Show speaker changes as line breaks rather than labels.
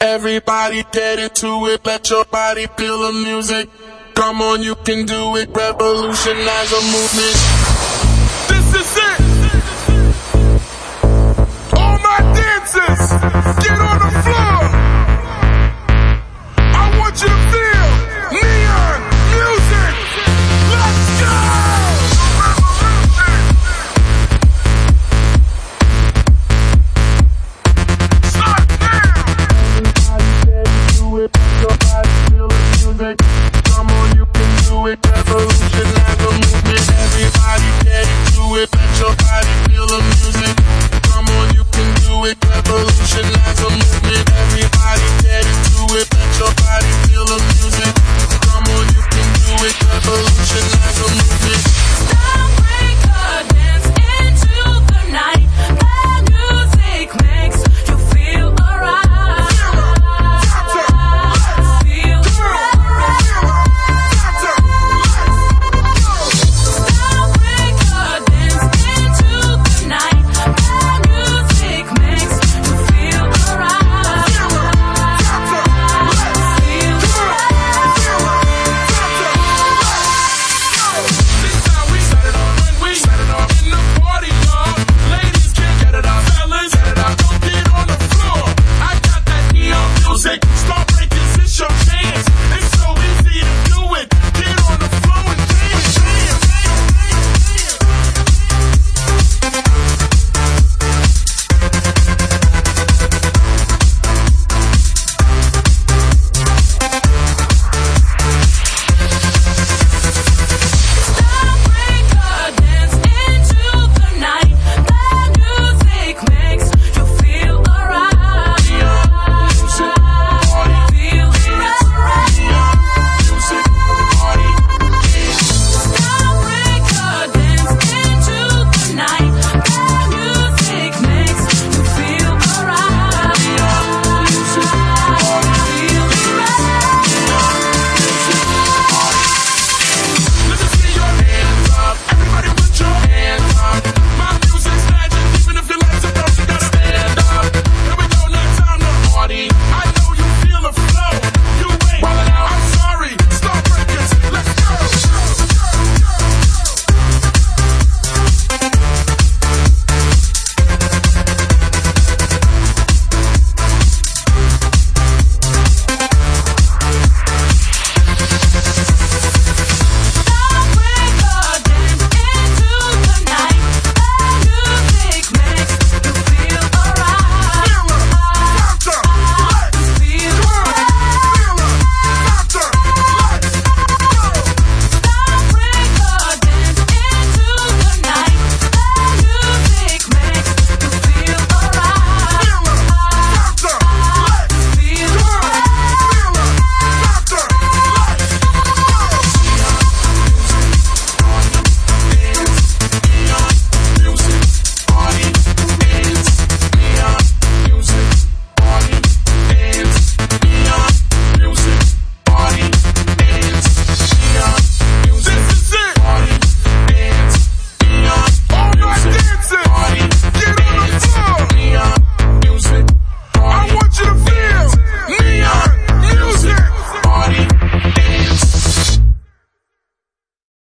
Everybody get into it, let your body feel the music. Come on, you can do it, revolutionize a movement. should lie.